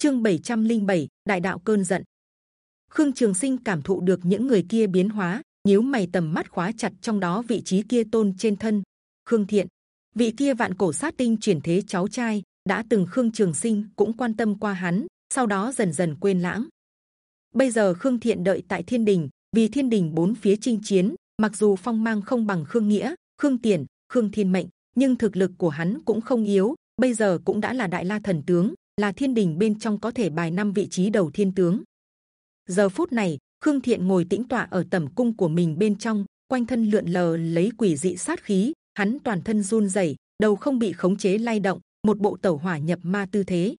chương 707, đại đạo cơn giận. Khương trường sinh cảm thụ được những người kia biến hóa nhíu mày tầm mắt khóa chặt trong đó vị trí kia tôn trên thân. Khương thiện vị kia vạn cổ sát tinh chuyển thế cháu trai đã từng khương trường sinh cũng quan tâm qua hắn sau đó dần dần quên lãng. Bây giờ khương thiện đợi tại thiên đình vì thiên đình bốn phía chinh chiến mặc dù phong mang không bằng khương nghĩa khương tiền khương thiên mệnh nhưng thực lực của hắn cũng không yếu bây giờ cũng đã là đại la thần tướng là thiên đình bên trong có thể bài năm vị trí đầu thiên tướng. Giờ phút này, khương thiện ngồi tĩnh tọa ở tẩm cung của mình bên trong, quanh thân lượn lờ lấy quỷ dị sát khí, hắn toàn thân run rẩy, đầu không bị khống chế lay động, một bộ tẩu hỏa nhập ma tư thế.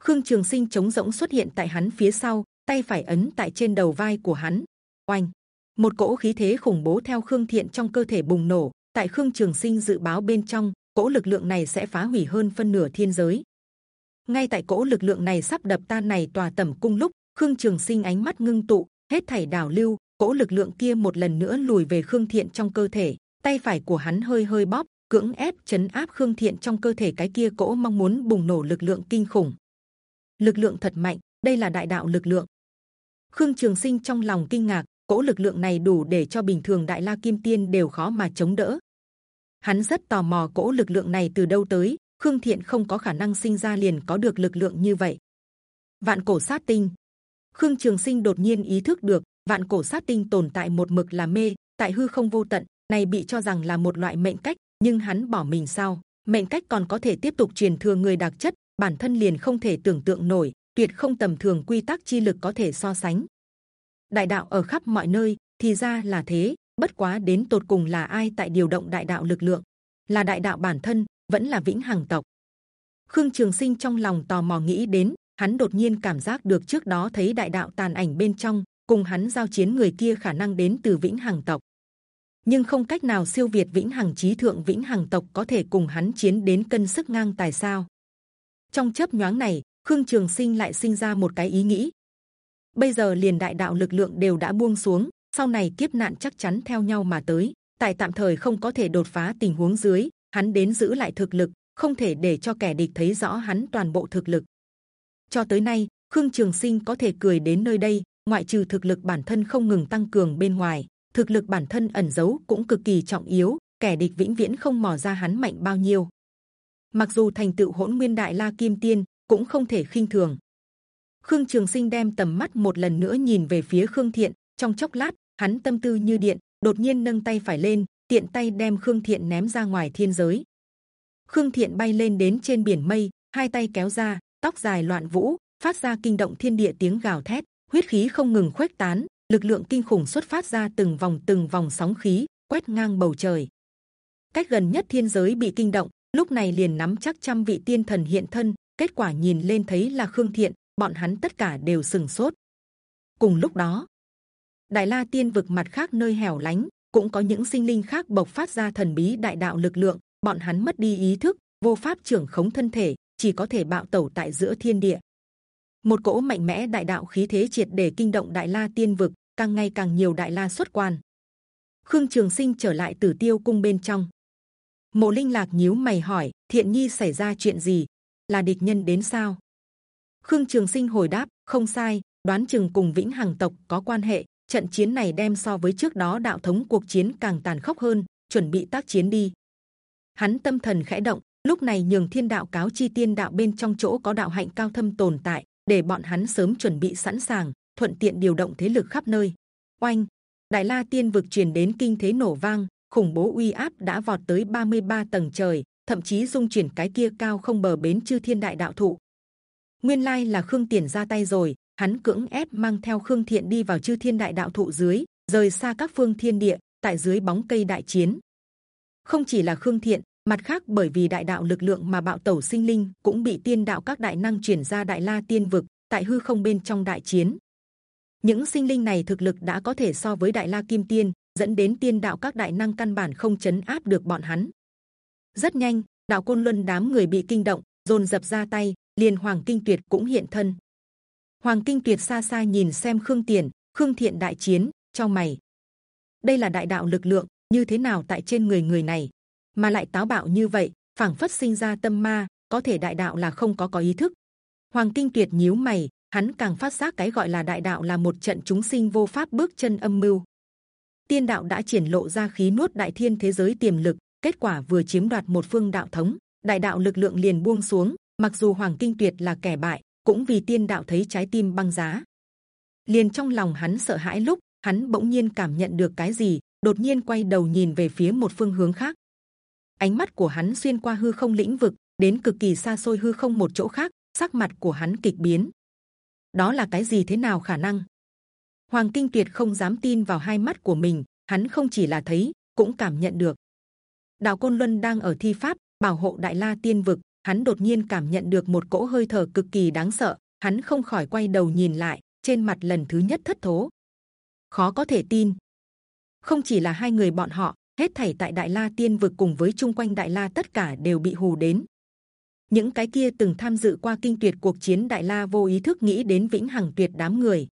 Khương trường sinh chống rỗng xuất hiện tại hắn phía sau, tay phải ấn tại trên đầu vai của hắn. Oanh! Một cỗ khí thế khủng bố theo khương thiện trong cơ thể bùng nổ, tại khương trường sinh dự báo bên trong, cỗ lực lượng này sẽ phá hủy hơn phân nửa thiên giới ngay tại cỗ lực lượng này sắp đập tan này tòa tẩm cung lúc, khương trường sinh ánh mắt ngưng tụ, hết thảy đảo lưu, cỗ lực lượng kia một lần nữa lùi về khương thiện trong cơ thể. Tay phải của hắn hơi hơi bóp, cưỡng ép chấn áp khương thiện trong cơ thể cái kia cỗ mong muốn bùng nổ lực lượng kinh khủng. Lực lượng thật mạnh, đây là đại đạo lực lượng. Khương trường sinh trong lòng kinh ngạc, cỗ lực lượng này đủ để cho bình thường đại la kim tiên đều khó mà chống đỡ. Hắn rất tò mò cỗ lực lượng này từ đâu tới khương thiện không có khả năng sinh ra liền có được lực lượng như vậy. Vạn cổ sát tinh. Khương trường sinh đột nhiên ý thức được, vạn cổ sát tinh tồn tại một mực là mê, tại hư không vô tận, này bị cho rằng là một loại mệnh cách, nhưng hắn bỏ mình sao? Mệnh cách còn có thể tiếp tục truyền thừa người đặc chất, bản thân liền không thể tưởng tượng nổi, tuyệt không tầm thường quy tắc chi lực có thể so sánh. Đại đạo ở khắp mọi nơi, thì ra là thế, bất quá đến tột cùng là ai tại điều động đại đạo lực lượng? Là đại đạo bản thân vẫn là vĩnh hằng tộc. Khương trường sinh trong lòng tò mò nghĩ đến, hắn đột nhiên cảm giác được trước đó thấy đại đạo tàn ảnh bên trong, cùng hắn giao chiến người kia khả năng đến từ vĩnh hằng tộc. Nhưng không cách nào siêu việt vĩnh hằng trí thượng, vĩnh hằng tộc có thể cùng hắn chiến đến cân sức ngang tài sao? Trong chớp nhoáng này, khương trường sinh lại sinh ra một cái ý nghĩ. Bây giờ liền đại đạo lực lượng đều đã buông xuống, sau này kiếp nạn chắc chắn theo nhau mà tới, tại tạm thời không có thể đột phá tình huống dưới hắn đến giữ lại thực lực, không thể để cho kẻ địch thấy rõ hắn toàn bộ thực lực. Cho tới nay, khương trường sinh có thể cười đến nơi đây, ngoại trừ thực lực bản thân không ngừng tăng cường bên ngoài, thực lực bản thân ẩn giấu cũng cực kỳ trọng yếu, kẻ địch vĩnh viễn không mò ra hắn mạnh bao nhiêu. Mặc dù thành tựu hỗn nguyên đại la kim tiên cũng không thể khinh thường. Khương trường sinh đem tầm mắt một lần nữa nhìn về phía khương thiện, trong chốc lát, hắn tâm tư như điện, đột nhiên nâng tay phải lên tiện tay đem khương thiện ném ra ngoài thiên giới. Khương thiện bay lên đến trên biển mây, hai tay kéo ra, tóc dài loạn vũ, phát ra kinh động thiên địa tiếng gào thét, huyết khí không ngừng khuếch tán, lực lượng kinh khủng xuất phát ra từng vòng từng vòng sóng khí, quét ngang bầu trời. Cách gần nhất thiên giới bị kinh động, lúc này liền nắm chắc trăm vị tiên thần hiện thân, kết quả nhìn lên thấy là khương thiện, bọn hắn tất cả đều sừng sốt. Cùng lúc đó, đại la tiên vực mặt khác nơi hẻo lánh cũng có những sinh linh khác bộc phát ra thần bí đại đạo lực lượng, bọn hắn mất đi ý thức, vô pháp trưởng khống thân thể, chỉ có thể bạo tẩu tại giữa thiên địa. Một cỗ mạnh mẽ đại đạo khí thế triệt để kinh động đại la tiên vực, càng ngày càng nhiều đại la xuất quan. Khương trường sinh trở lại tử tiêu cung bên trong. Mộ linh lạc nhíu mày hỏi, thiện nhi xảy ra chuyện gì? Là địch nhân đến sao? Khương trường sinh hồi đáp, không sai, đoán chừng cùng vĩnh hằng tộc có quan hệ trận chiến này đem so với trước đó đạo thống cuộc chiến càng tàn khốc hơn, chuẩn bị tác chiến đi. Hắn tâm thần khẽ động, lúc này nhường thiên đạo cáo chi tiên đạo bên trong chỗ có đạo hạnh cao thâm tồn tại, để bọn hắn sớm chuẩn bị sẵn sàng, thuận tiện điều động thế lực khắp nơi. Oanh! Đại la tiên vực truyền đến kinh thế nổ vang, khủng bố uy áp đã vọt tới 33 tầng trời, thậm chí dung chuyển cái kia cao không bờ bến chư thiên đại đạo thụ. Nguyên lai là khương tiền ra tay rồi hắn cưỡng ép mang theo khương thiện đi vào chư thiên đại đạo thụ dưới, rời xa các phương thiên địa, tại dưới bóng cây đại chiến. Không chỉ là khương thiện, mặt khác bởi vì đại đạo lực lượng mà bạo tẩu sinh linh cũng bị tiên đạo các đại năng chuyển ra đại la tiên vực, tại hư không bên trong đại chiến. Những sinh linh này thực lực đã có thể so với đại la kim tiên, dẫn đến tiên đạo các đại năng căn bản không chấn áp được bọn hắn. Rất nhanh, đạo côn luân đám người bị kinh động, dồn dập ra tay liền hoàng kinh tuyệt cũng hiện thân hoàng kinh tuyệt xa xa nhìn xem khương tiền khương thiện đại chiến trong mày đây là đại đạo lực lượng như thế nào tại trên người người này mà lại táo bạo như vậy phảng phất sinh ra tâm ma có thể đại đạo là không có có ý thức Hoàng Kinh Tuyệt nhíu mày, hắn càng phát giác cái gọi là đại đạo là một trận chúng sinh vô pháp bước chân âm mưu. Tiên đạo đã triển lộ ra khí nuốt đại thiên thế giới tiềm lực, kết quả vừa chiếm đoạt một phương đạo thống, đại đạo lực lượng liền buông xuống. Mặc dù Hoàng Kinh Tuyệt là kẻ bại, cũng vì tiên đạo thấy trái tim băng giá. Liền trong lòng hắn sợ hãi lúc hắn bỗng nhiên cảm nhận được cái gì, đột nhiên quay đầu nhìn về phía một phương hướng khác. Ánh mắt của hắn xuyên qua hư không lĩnh vực, đến cực kỳ xa xôi hư không một chỗ khác, sắc mặt của hắn kịch biến. Đó là cái gì thế nào khả năng? Hoàng Kinh Tuyệt không dám tin vào hai mắt của mình, hắn không chỉ là thấy, cũng cảm nhận được. Đạo Côn Luân đang ở thi pháp bảo hộ Đại La Tiên Vực, hắn đột nhiên cảm nhận được một cỗ hơi thở cực kỳ đáng sợ, hắn không khỏi quay đầu nhìn lại, trên mặt lần thứ nhất thất thố. Khó có thể tin, không chỉ là hai người bọn họ, hết thảy tại Đại La Tiên Vực cùng với chung quanh Đại La tất cả đều bị hù đến. Những cái kia từng tham dự qua kinh tuyệt cuộc chiến Đại La vô ý thức nghĩ đến vĩnh hằng tuyệt đám người,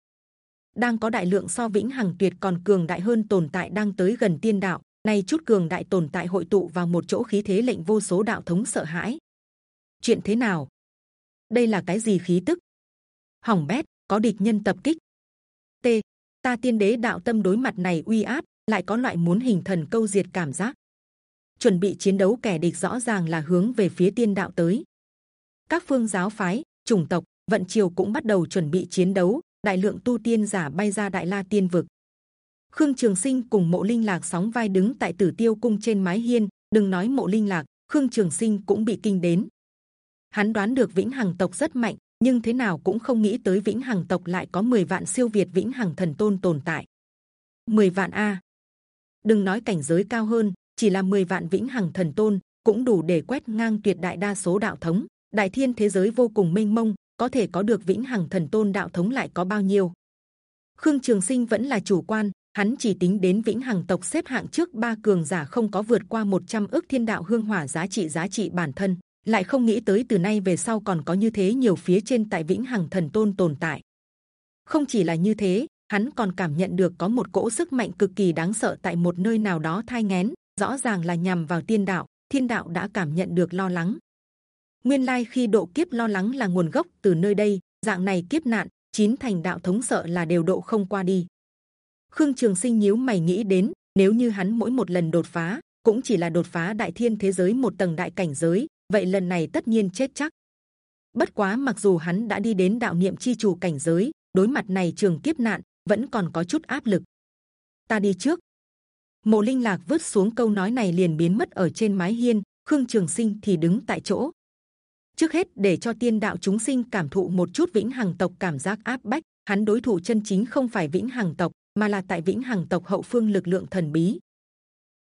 đang có đại lượng so vĩnh hằng tuyệt còn cường đại hơn tồn tại đang tới gần tiên đạo. nay chút cường đại tồn tại hội tụ vào một chỗ khí thế lệnh vô số đạo thống sợ hãi. Chuyện thế nào? Đây là cái gì khí tức? Hỏng bét, có địch nhân tập kích. T. Ta tiên đế đạo tâm đối mặt này uy áp, lại có loại muốn hình thần câu diệt cảm giác. Chuẩn bị chiến đấu kẻ địch rõ ràng là hướng về phía tiên đạo tới. Các phương giáo phái, chủng tộc, vận triều cũng bắt đầu chuẩn bị chiến đấu. Đại lượng tu tiên giả bay ra đại la tiên vực. Khương Trường Sinh cùng Mộ Linh Lạc sóng vai đứng tại Tử Tiêu Cung trên mái hiên. Đừng nói Mộ Linh Lạc, Khương Trường Sinh cũng bị kinh đến. Hắn đoán được Vĩnh Hằng tộc rất mạnh, nhưng thế nào cũng không nghĩ tới Vĩnh Hằng tộc lại có 10 vạn siêu việt Vĩnh Hằng thần tôn tồn tại. 10 vạn a, đừng nói cảnh giới cao hơn, chỉ là 10 vạn Vĩnh Hằng thần tôn cũng đủ để quét ngang tuyệt đại đa số đạo thống. Đại thiên thế giới vô cùng mênh mông, có thể có được Vĩnh Hằng thần tôn đạo thống lại có bao nhiêu? Khương Trường Sinh vẫn là chủ quan, hắn chỉ tính đến vĩnh hằng tộc xếp hạng trước ba cường giả không có vượt qua 100 ước thiên đạo hương hỏa giá trị giá trị bản thân lại không nghĩ tới từ nay về sau còn có như thế nhiều phía trên tại vĩnh hằng thần tôn tồn tại. Không chỉ là như thế hắn còn cảm nhận được có một cỗ sức mạnh cực kỳ đáng sợ tại một nơi nào đó thai ngén rõ ràng là nhằm vào tiên đạo thiên đạo đã cảm nhận được lo lắng. Nguyên lai khi độ kiếp lo lắng là nguồn gốc từ nơi đây dạng này kiếp nạn chín thành đạo thống sợ là đều độ không qua đi. Khương Trường Sinh nhíu mày nghĩ đến, nếu như hắn mỗi một lần đột phá cũng chỉ là đột phá đại thiên thế giới một tầng đại cảnh giới, vậy lần này tất nhiên chết chắc. Bất quá mặc dù hắn đã đi đến đạo niệm chi chủ cảnh giới, đối mặt này trường kiếp nạn vẫn còn có chút áp lực. Ta đi trước. Mộ Linh Lạc vứt xuống câu nói này liền biến mất ở trên mái hiên. Khương Trường Sinh thì đứng tại chỗ. Trước hết để cho tiên đạo chúng sinh cảm thụ một chút vĩnh hằng tộc cảm giác áp bách, hắn đối thủ chân chính không phải vĩnh hằng tộc mà là tại vĩnh hằng tộc hậu phương lực lượng thần bí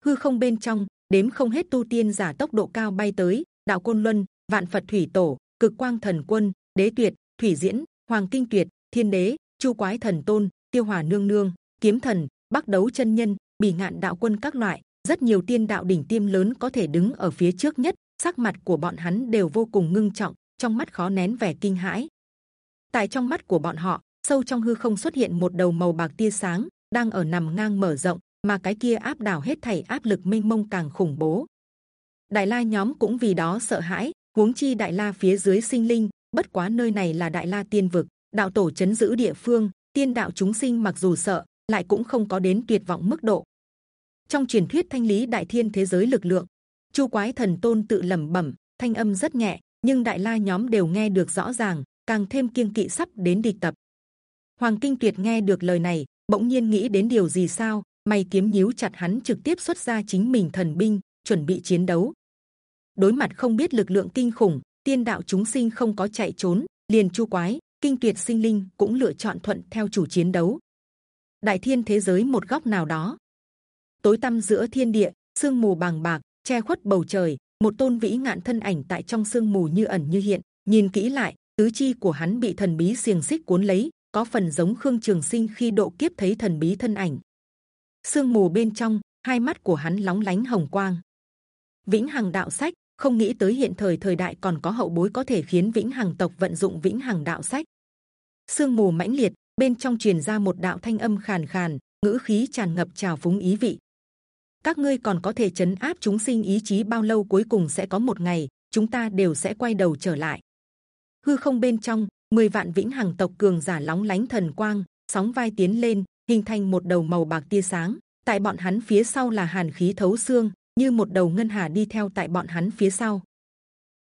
hư không bên trong đếm không hết tu tiên giả tốc độ cao bay tới đạo côn luân, vạn phật thủy tổ, cực quang thần quân, đế tuyệt, thủy diễn, hoàng kinh tuyệt, thiên đế, chu quái thần tôn, tiêu hòa nương nương, kiếm thần, bắc đấu chân nhân, bỉ ngạn đạo quân các loại. Rất nhiều tiên đạo đỉnh tiêm lớn có thể đứng ở phía trước nhất, sắc mặt của bọn hắn đều vô cùng ngưng trọng, trong mắt khó nén vẻ kinh hãi. Tại trong mắt của bọn họ, sâu trong hư không xuất hiện một đầu màu bạc tia sáng, đang ở nằm ngang mở rộng, mà cái kia áp đảo hết thảy áp lực mênh mông càng khủng bố đại la nhóm cũng vì đó sợ hãi huống chi đại la phía dưới sinh linh bất quá nơi này là đại la tiên vực đạo tổ chấn giữ địa phương tiên đạo chúng sinh mặc dù sợ lại cũng không có đến tuyệt vọng mức độ trong truyền thuyết thanh lý đại thiên thế giới lực lượng chu quái thần tôn tự lẩm bẩm thanh âm rất nhẹ nhưng đại la nhóm đều nghe được rõ ràng càng thêm kiêng kỵ sắp đến địch tập Hoàng Kinh Tuyệt nghe được lời này, bỗng nhiên nghĩ đến điều gì sao? Mày kiếm nhíu chặt hắn trực tiếp xuất ra chính mình thần binh, chuẩn bị chiến đấu. Đối mặt không biết lực lượng kinh khủng, tiên đạo chúng sinh không có chạy trốn, liền chu quái, kinh tuyệt sinh linh cũng lựa chọn thuận theo chủ chiến đấu. Đại thiên thế giới một góc nào đó, tối tăm giữa thiên địa, sương mù bàng bạc che khuất bầu trời, một tôn vĩ ngạn thân ảnh tại trong sương mù như ẩn như hiện. Nhìn kỹ lại, tứ chi của hắn bị thần bí xiềng xích cuốn lấy, có phần giống Khương Trường Sinh khi độ kiếp thấy thần bí thân ảnh. Sương mù bên trong, hai mắt của hắn lóng lánh hồng quang. Vĩnh Hằng đạo sách không nghĩ tới hiện thời thời đại còn có hậu bối có thể khiến Vĩnh Hằng tộc vận dụng Vĩnh Hằng đạo sách. Sương mù mãnh liệt bên trong truyền ra một đạo thanh âm khàn khàn, ngữ khí tràn ngập trào phúng ý vị. Các ngươi còn có thể chấn áp chúng sinh ý chí bao lâu cuối cùng sẽ có một ngày chúng ta đều sẽ quay đầu trở lại. hư không bên trong 10 vạn vĩnh hằng tộc cường giả lóng lánh thần quang sóng vai tiến lên hình thành một đầu màu bạc tia sáng tại bọn hắn phía sau là hàn khí thấu xương như một đầu ngân hà đi theo tại bọn hắn phía sau.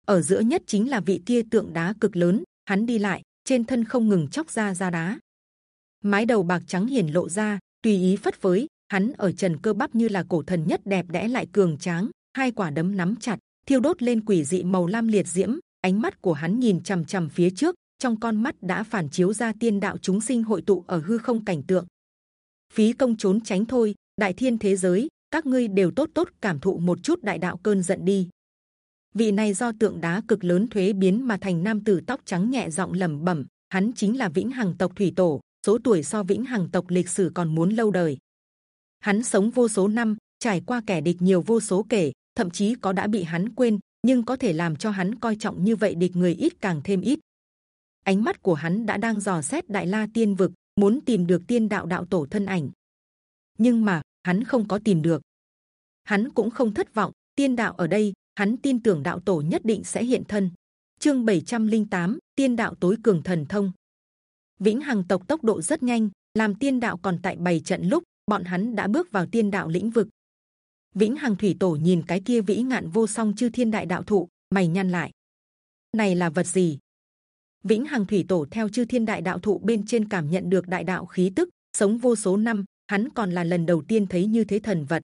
Ở giữa nhất chính là vị kia tượng đá cực lớn, hắn đi lại, trên thân không ngừng chóc ra ra đá. Mái đầu bạc trắng hiển lộ ra, tùy ý phất phới, hắn ở trần cơ bắp như là cổ thần nhất đẹp đẽ lại cường tráng, hai quả đấm nắm chặt, thiêu đốt lên quỷ dị màu lam liệt diễm, ánh mắt của hắn nhìn c h ầ m c h ầ m phía trước, trong con mắt đã phản chiếu ra tiên đạo chúng sinh hội tụ ở hư không cảnh tượng. Phí công trốn tránh thôi, đại thiên thế giới các ngươi đều tốt tốt cảm thụ một chút đại đạo cơn giận đi. Vị này do tượng đá cực lớn thuế biến mà thành nam tử tóc trắng nhẹ giọng lẩm bẩm, hắn chính là vĩnh hằng tộc thủy tổ, số tuổi so vĩnh hằng tộc lịch sử còn muốn lâu đời. Hắn sống vô số năm, trải qua kẻ địch nhiều vô số kể, thậm chí có đã bị hắn quên, nhưng có thể làm cho hắn coi trọng như vậy địch người ít càng thêm ít. Ánh mắt của hắn đã đang dò xét đại la tiên vực, muốn tìm được tiên đạo đạo tổ thân ảnh. Nhưng mà hắn không có tìm được. Hắn cũng không thất vọng tiên đạo ở đây hắn tin tưởng đạo tổ nhất định sẽ hiện thân. Chương 708, tiên đạo tối cường thần thông. Vĩnh hằng tộc tốc độ rất nhanh làm tiên đạo còn tại bảy trận lúc bọn hắn đã bước vào tiên đạo lĩnh vực. Vĩnh hằng thủy tổ nhìn cái kia vĩ ngạn vô song chư thiên đại đạo thụ mày nhăn lại. Này là vật gì? Vĩnh hằng thủy tổ theo chư thiên đại đạo thụ bên trên cảm nhận được đại đạo khí tức sống vô số năm hắn còn là lần đầu tiên thấy như thế thần vật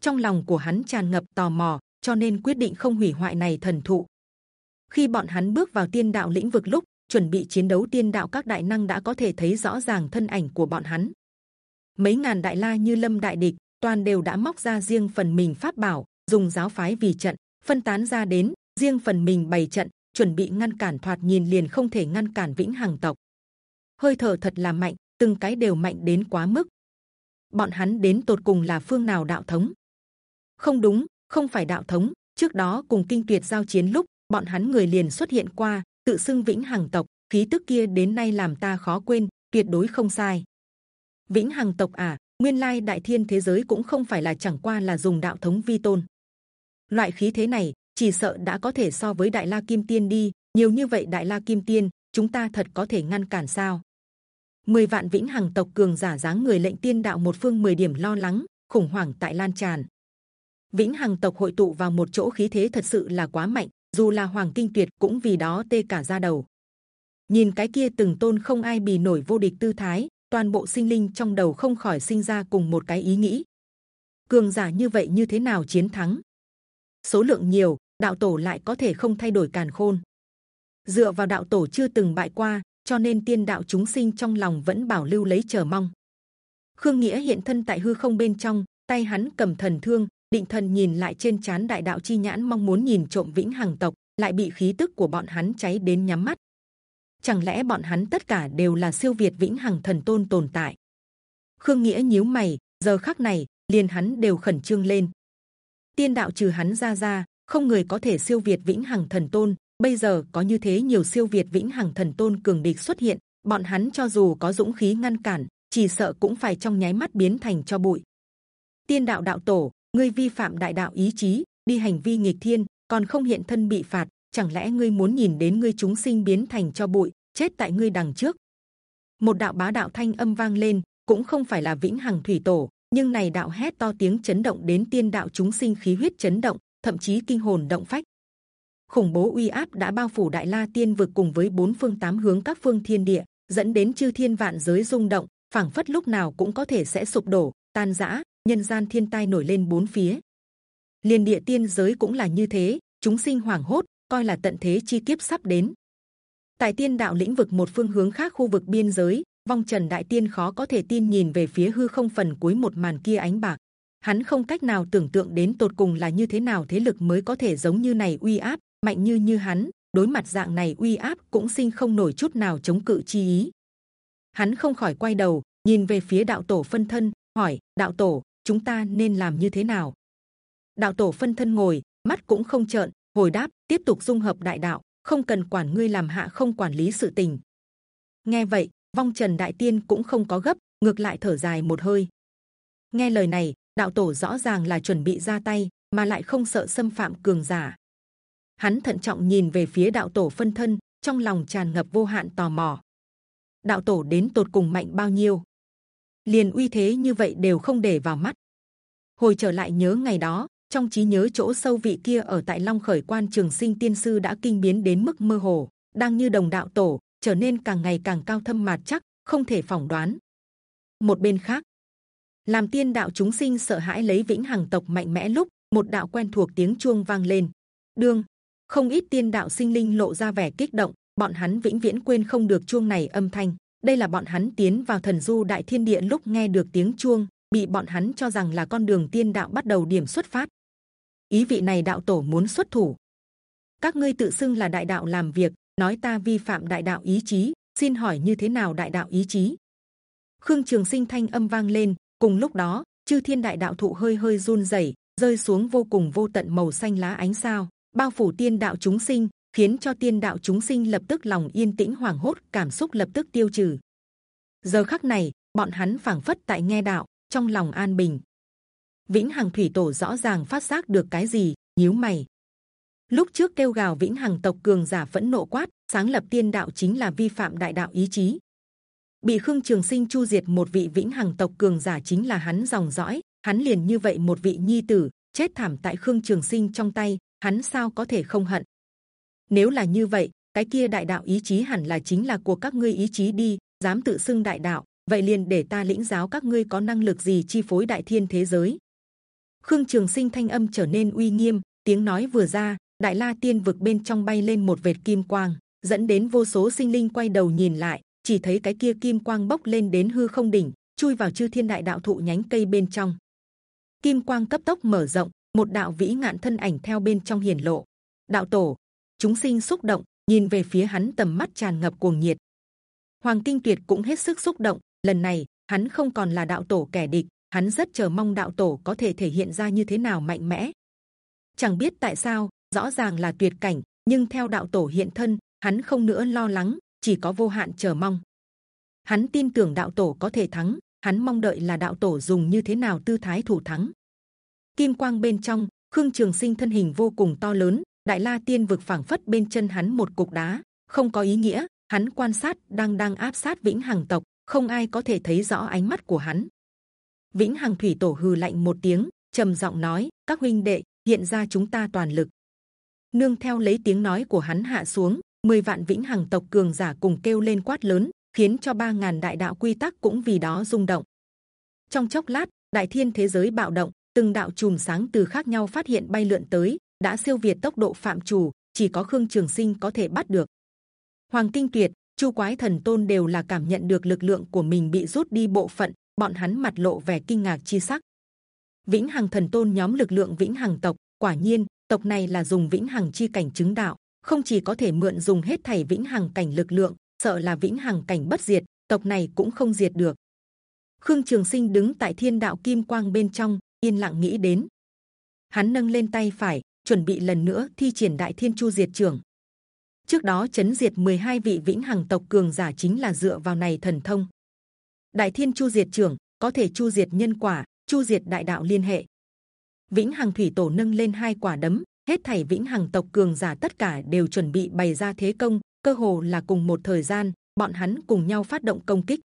trong lòng của hắn tràn ngập tò mò cho nên quyết định không hủy hoại này thần thụ khi bọn hắn bước vào tiên đạo lĩnh vực lúc chuẩn bị chiến đấu tiên đạo các đại năng đã có thể thấy rõ ràng thân ảnh của bọn hắn mấy ngàn đại la như lâm đại địch toàn đều đã móc ra riêng phần mình pháp bảo, dùng giáo phái vì trận, phân tán ra đến riêng phần mình bày trận, chuẩn bị ngăn cản thoạt nhìn liền không thể ngăn cản vĩnh hằng tộc. hơi thở thật là mạnh, từng cái đều mạnh đến quá mức bọn hắn đến tột cùng là phương nào đạo thống? không đúng, không phải đạo thống. trước đó cùng kinh tuyệt giao chiến lúc bọn hắn người liền xuất hiện qua, tự xưng vĩnh hằng tộc, khí tức kia đến nay làm ta khó quên, tuyệt đối không sai. Vĩnh hằng tộc à, nguyên lai đại thiên thế giới cũng không phải là chẳng qua là dùng đạo thống vi tôn loại khí thế này chỉ sợ đã có thể so với đại la kim tiên đi nhiều như vậy đại la kim tiên chúng ta thật có thể ngăn cản sao mười vạn vĩnh hằng tộc cường giả dáng người lệnh tiên đạo một phương 10 điểm lo lắng, khủng hoảng tại lan tràn. Vĩnh hằng tộc hội tụ vào một chỗ khí thế thật sự là quá mạnh, dù là hoàng kinh tuyệt cũng vì đó tê cả da đầu. Nhìn cái kia từng tôn không ai bì nổi vô địch tư thái, toàn bộ sinh linh trong đầu không khỏi sinh ra cùng một cái ý nghĩ. Cường giả như vậy như thế nào chiến thắng? Số lượng nhiều, đạo tổ lại có thể không thay đổi càn khôn. Dựa vào đạo tổ chưa từng bại qua cho nên tiên đạo chúng sinh trong lòng vẫn bảo lưu lấy chờ mong. Khương nghĩa hiện thân tại hư không bên trong, tay hắn cầm thần thương, định thần nhìn lại trên chán đại đạo chi nhãn mong muốn nhìn trộm vĩnh hằng tộc, lại bị khí tức của bọn hắn cháy đến nhắm mắt. Chẳng lẽ bọn hắn tất cả đều là siêu việt vĩnh hằng thần tôn tồn tại? Khương nghĩa nhíu mày, giờ khắc này, liền hắn đều khẩn trương lên. Tiên đạo trừ hắn ra ra, không người có thể siêu việt vĩnh hằng thần tôn bây giờ có như thế nhiều siêu việt vĩnh hằng thần tôn cường địch xuất hiện, bọn hắn cho dù có dũng khí ngăn cản, chỉ sợ cũng phải trong nháy mắt biến thành cho bụi. Tiên đạo đạo tổ, ngươi vi phạm đại đạo ý chí, đi hành vi nghịch thiên, còn không hiện thân bị phạt, chẳng lẽ ngươi muốn nhìn đến ngươi chúng sinh biến thành cho bụi, chết tại ngươi đằng trước? Một đạo bá đạo thanh âm vang lên, cũng không phải là vĩnh hằng thủy tổ, nhưng này đạo hét to tiếng chấn động đến tiên đạo chúng sinh khí huyết chấn động, thậm chí kinh hồn động phách khủng bố uy áp đã bao phủ đại la tiên vực cùng với bốn phương tám hướng các phương thiên địa dẫn đến chư thiên vạn giới rung động phảng phất lúc nào cũng có thể sẽ sụp đổ tan rã nhân gian thiên tai nổi lên bốn phía liền địa tiên giới cũng là như thế chúng sinh hoảng hốt coi là tận thế chi kiếp sắp đến. Tại tiên đạo lĩnh vực một phương hướng khác khu vực biên giới, vong trần đại tiên khó có thể tin nhìn về phía hư không phần cuối một màn kia ánh bạc. Hắn không cách nào tưởng tượng đến tột cùng là như thế nào thế lực mới có thể giống như này uy áp mạnh như như hắn. Đối mặt dạng này uy áp cũng sinh không nổi chút nào chống cự chi ý. Hắn không khỏi quay đầu nhìn về phía đạo tổ phân thân, hỏi: đạo tổ, chúng ta nên làm như thế nào? Đạo tổ phân thân ngồi, mắt cũng không trợn, hồi đáp tiếp tục dung hợp đại đạo không cần quản ngươi làm hạ không quản lý sự tình nghe vậy vong trần đại tiên cũng không có gấp ngược lại thở dài một hơi nghe lời này đạo tổ rõ ràng là chuẩn bị ra tay mà lại không sợ xâm phạm cường giả hắn thận trọng nhìn về phía đạo tổ phân thân trong lòng tràn ngập vô hạn tò mò. Đạo tổ đến tột cùng mạnh bao nhiêu? Liền uy thế như vậy đều không để vào mắt. Hồi trở lại nhớ ngày đó, trong trí nhớ chỗ sâu vị kia ở tại Long Khởi Quan Trường Sinh Tiên sư đã kinh biến đến mức mơ hồ, đang như đồng đạo tổ trở nên càng ngày càng cao thâm mạt chắc, không thể phỏng đoán. Một bên khác, làm tiên đạo chúng sinh sợ hãi lấy vĩnh hằng tộc mạnh mẽ lúc một đạo quen thuộc tiếng chuông vang lên. Đương không ít tiên đạo sinh linh lộ ra vẻ kích động, bọn hắn vĩnh viễn quên không được chuông này âm thanh. Đây là bọn hắn tiến vào thần du đại thiên địa lúc nghe được tiếng chuông, bị bọn hắn cho rằng là con đường tiên đạo bắt đầu điểm xuất phát. Ý vị này đạo tổ muốn xuất thủ. Các ngươi tự xưng là đại đạo làm việc, nói ta vi phạm đại đạo ý chí, xin hỏi như thế nào đại đạo ý chí? Khương Trường Sinh thanh âm vang lên, cùng lúc đó chư thiên đại đạo thụ hơi hơi run rẩy, rơi xuống vô cùng vô tận màu xanh lá ánh sao, bao phủ tiên đạo chúng sinh, khiến cho tiên đạo chúng sinh lập tức lòng yên tĩnh hoảng hốt, cảm xúc lập tức tiêu trừ. Giờ khắc này, bọn hắn phảng phất tại nghe đạo, trong lòng an bình. Vĩnh Hằng thủy tổ rõ ràng phát giác được cái gì, nhíu mày. Lúc trước kêu gào Vĩnh Hằng tộc cường giả phẫn nộ quát, sáng lập tiên đạo chính là vi phạm đại đạo ý chí. Bị Khương Trường Sinh chu diệt một vị Vĩnh Hằng tộc cường giả chính là hắn dòng dõi, hắn liền như vậy một vị nhi tử chết thảm tại Khương Trường Sinh trong tay, hắn sao có thể không hận? Nếu là như vậy, cái kia đại đạo ý chí hẳn là chính là của các ngươi ý chí đi, dám tự xưng đại đạo, vậy liền để ta lĩnh giáo các ngươi có năng lực gì chi phối đại thiên thế giới. Khương Trường Sinh thanh âm trở nên uy nghiêm, tiếng nói vừa ra, đại la tiên vực bên trong bay lên một vệt kim quang, dẫn đến vô số sinh linh quay đầu nhìn lại, chỉ thấy cái kia kim quang bốc lên đến hư không đỉnh, chui vào chư thiên đại đạo thụ nhánh cây bên trong kim quang cấp tốc mở rộng một đạo vĩ ngạn thân ảnh theo bên trong hiển lộ. Đạo tổ, chúng sinh xúc động, nhìn về phía hắn tầm mắt tràn ngập cuồng nhiệt. Hoàng kinh tuyệt cũng hết sức xúc động, lần này, hắn không còn là đạo tổ kẻ địch, hắn rất chờ mong đạo tổ có thể thể hiện ra như thế nào mạnh mẽ. Chẳng biết tại sao, rõ ràng là tuyệt cảnh, nhưng theo đạo tổ hiện thân, hắn không nữa lo lắng, chỉ có vô hạn chờ mong. Hắn tin tưởng đạo tổ có thể thắng, hắn mong đợi là đạo tổ dùng như thế nào tư thái thủ thắng. Kim quang bên trong, khương trường sinh thân hình vô cùng to lớn, đại la tiên vực phảng phất bên chân hắn một cục đá, không có ý nghĩa. Hắn quan sát đang đang áp sát vĩnh hằng tộc, không ai có thể thấy rõ ánh mắt của hắn. Vĩnh hằng thủy tổ hừ lạnh một tiếng, trầm giọng nói: các huynh đệ hiện ra chúng ta toàn lực. Nương theo lấy tiếng nói của hắn hạ xuống, 10 vạn vĩnh hằng tộc cường giả cùng kêu lên quát lớn, khiến cho ba ngàn đại đạo quy tắc cũng vì đó rung động. Trong chốc lát, đại thiên thế giới bạo động, từng đạo chùm sáng từ khác nhau phát hiện bay lượn tới, đã siêu việt tốc độ phạm chủ, chỉ có khương trường sinh có thể bắt được. Hoàng kinh tuyệt, chu quái thần tôn đều là cảm nhận được lực lượng của mình bị rút đi bộ phận, bọn hắn mặt lộ vẻ kinh ngạc chi sắc. Vĩnh Hằng thần tôn nhóm lực lượng Vĩnh Hằng tộc, quả nhiên tộc này là dùng Vĩnh Hằng chi cảnh chứng đạo, không chỉ có thể mượn dùng hết thảy Vĩnh Hằng cảnh lực lượng, sợ là vĩnh hằng cảnh bất diệt, tộc này cũng không diệt được. Khương Trường Sinh đứng tại Thiên Đạo Kim Quang bên trong, yên lặng nghĩ đến. Hắn nâng lên tay phải, chuẩn bị lần nữa thi triển Đại Thiên Chu Diệt Trưởng. Trước đó chấn diệt 12 vị vĩnh hằng tộc cường giả chính là dựa vào này thần thông. Đại Thiên Chu Diệt Trưởng có thể chu diệt nhân quả, chu diệt đại đạo liên hệ. Vĩnh Hằng Thủy Tổ nâng lên hai quả đấm, hết thảy Vĩnh Hằng tộc cường giả tất cả đều chuẩn bị bày ra thế công, cơ hồ là cùng một thời gian bọn hắn cùng nhau phát động công kích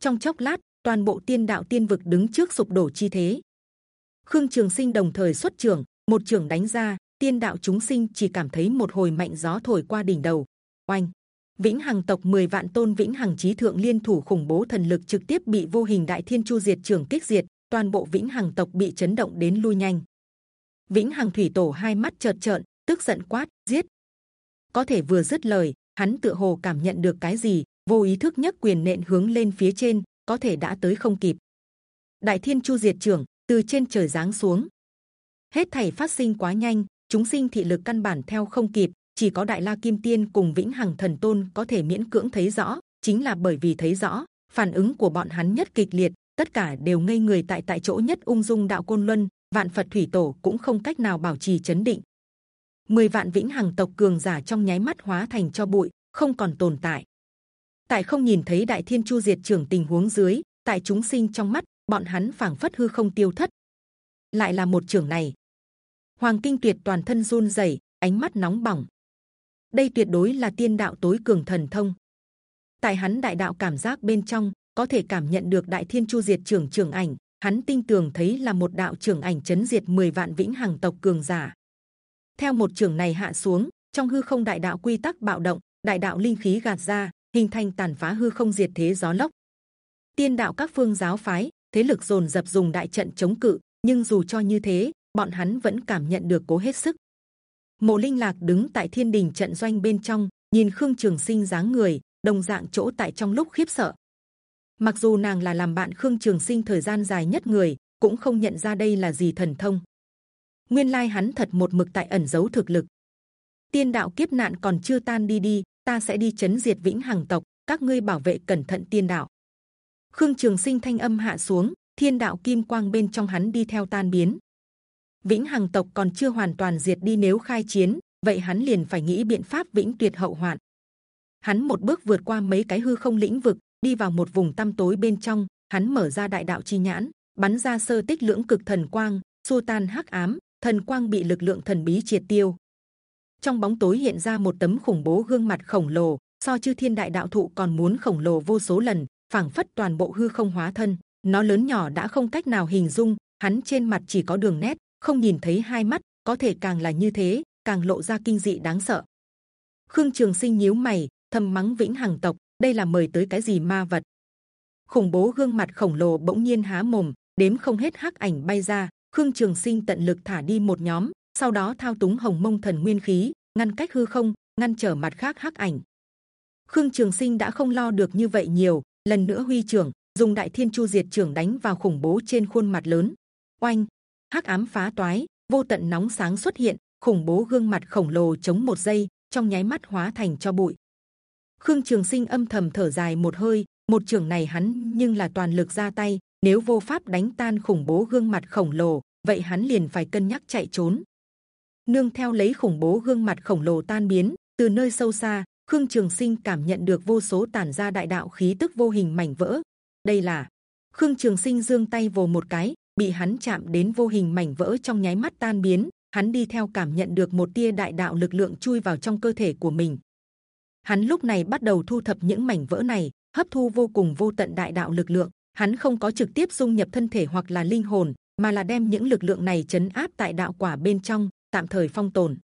trong chốc lát toàn bộ tiên đạo tiên vực đứng trước sụp đổ chi thế khương trường sinh đồng thời xuất trưởng, một trưởng đánh ra, tiên đạo chúng sinh chỉ cảm thấy một hồi mạnh gió thổi qua đỉnh đầu. Oanh! Vĩnh hằng tộc 10 vạn tôn vĩnh hằng trí thượng liên thủ khủng bố thần lực trực tiếp bị vô hình đại thiên chu diệt trưởng kích diệt, toàn bộ vĩnh hằng tộc bị chấn động đến lui nhanh. Vĩnh hằng thủy tổ hai mắt trợt trợn, tức giận quát, giết! Có thể vừa dứt lời, hắn tựa hồ cảm nhận được cái gì, vô ý thức nhất quyền nện hướng lên phía trên, có thể đã tới không kịp. Đại thiên chu diệt trưởng từ trên trời giáng xuống hết thảy phát sinh quá nhanh chúng sinh thị lực căn bản theo không kịp chỉ có đại la kim tiên cùng vĩnh hằng thần tôn có thể miễn cưỡng thấy rõ chính là bởi vì thấy rõ phản ứng của bọn hắn nhất kịch liệt tất cả đều ngây người tại tại chỗ nhất ung dung đạo côn luân vạn phật thủy tổ cũng không cách nào bảo trì chấn định 10 vạn vĩnh hằng tộc cường giả trong nháy mắt hóa thành cho bụi, không còn tồn tại. Tại không nhìn thấy đại thiên chu diệt trưởng tình huống dưới, tại chúng sinh trong mắt, bọn hắn phảng phất hư không tiêu thất. Lại là một trưởng này. Hoàng Kinh Tuyệt toàn thân run rẩy, ánh mắt nóng bỏng. đây tuyệt đối là tiên đạo tối cường thần thông. Tại hắn đại đạo cảm giác bên trong có thể cảm nhận được đại thiên chu diệt trưởng trưởng ảnh, hắn tinh tường thấy là một đạo trưởng ảnh chấn diệt 10 vạn vĩnh hằng tộc cường giả. Theo một trường này hạ xuống, trong hư không đại đạo quy tắc bạo động, đại đạo linh khí gạt ra, hình thành tàn phá hư không diệt thế gió lốc. Tiên đạo các phương giáo phái thế lực dồn dập dùng đại trận chống cự, nhưng dù cho như thế, bọn hắn vẫn cảm nhận được cố hết sức. Mộ Linh Lạc đứng tại Thiên Đình trận doanh bên trong, nhìn Khương Trường Sinh dáng người, đồng dạng chỗ tại trong lúc khiếp sợ. Mặc dù nàng là làm bạn Khương Trường Sinh thời gian dài nhất người, cũng không nhận ra đây là gì thần thông. Nguyên lai hắn thật một mực tại ẩn giấu thực lực. Tiên đạo kiếp nạn còn chưa tan đi đi, ta sẽ đi chấn diệt vĩnh hằng tộc. Các ngươi bảo vệ cẩn thận tiên đạo. Khương Trường Sinh thanh âm hạ xuống, thiên đạo kim quang bên trong hắn đi theo tan biến. Vĩnh Hằng tộc còn chưa hoàn toàn diệt đi nếu khai chiến, vậy hắn liền phải nghĩ biện pháp vĩnh tuyệt hậu hoạn. Hắn một bước vượt qua mấy cái hư không lĩnh vực, đi vào một vùng tăm tối bên trong. Hắn mở ra đại đạo chi nhãn, bắn ra sơ tích lưỡng cực thần quang, xua tan hắc ám, thần quang bị lực lượng thần bí triệt tiêu. Trong bóng tối hiện ra một tấm khủng bố gương mặt khổng lồ, so chư thiên đại đạo thụ còn muốn khổng lồ vô số lần, phảng phất toàn bộ hư không hóa thân. Nó lớn nhỏ đã không cách nào hình dung, hắn trên mặt chỉ có đường nét, không nhìn thấy hai mắt, có thể càng là như thế, càng lộ ra kinh dị đáng sợ. Khương Trường Sinh nhíu mày, thầm mắng Vĩnh Hằng tộc, đây là mời tới cái gì ma vật? Khủng bố gương mặt khổng lồ bỗng nhiên há mồm, đếm không hết hắc ảnh bay ra. Khương Trường Sinh tận lực thả đi một nhóm, sau đó thao túng Hồng Mông Thần Nguyên khí, ngăn cách hư không, ngăn trở mặt khác hắc ảnh. Khương Trường Sinh đã không lo được như vậy nhiều, lần nữa huy trưởng, dùng đại thiên chu diệt trưởng đánh vào khủng bố trên khuôn mặt lớn. Oanh, hắc ám phá toái, vô tận nóng sáng xuất hiện, khủng bố gương mặt khổng lồ chống một giây, trong nháy mắt hóa thành cho bụi. Khương trường sinh âm thầm thở dài một hơi, một trưởng này hắn nhưng là toàn lực ra tay, nếu vô pháp đánh tan khủng bố gương mặt khổng lồ, vậy hắn liền phải cân nhắc chạy trốn. Nương theo lấy khủng bố gương mặt khổng lồ tan biến, từ nơi sâu xa khương trường sinh cảm nhận được vô số tản ra đại đạo khí tức vô hình mảnh vỡ. Đây là khương trường sinh dương tay vồ một cái, bị hắn chạm đến vô hình mảnh vỡ trong nháy mắt tan biến. Hắn đi theo cảm nhận được một tia đại đạo lực lượng chui vào trong cơ thể của mình. Hắn lúc này bắt đầu thu thập những mảnh vỡ này, hấp thu vô cùng vô tận đại đạo lực lượng. Hắn không có trực tiếp dung nhập thân thể hoặc là linh hồn, mà là đem những lực lượng này chấn áp tại đạo quả bên trong, tạm thời phong tồn.